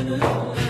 Hallelujah.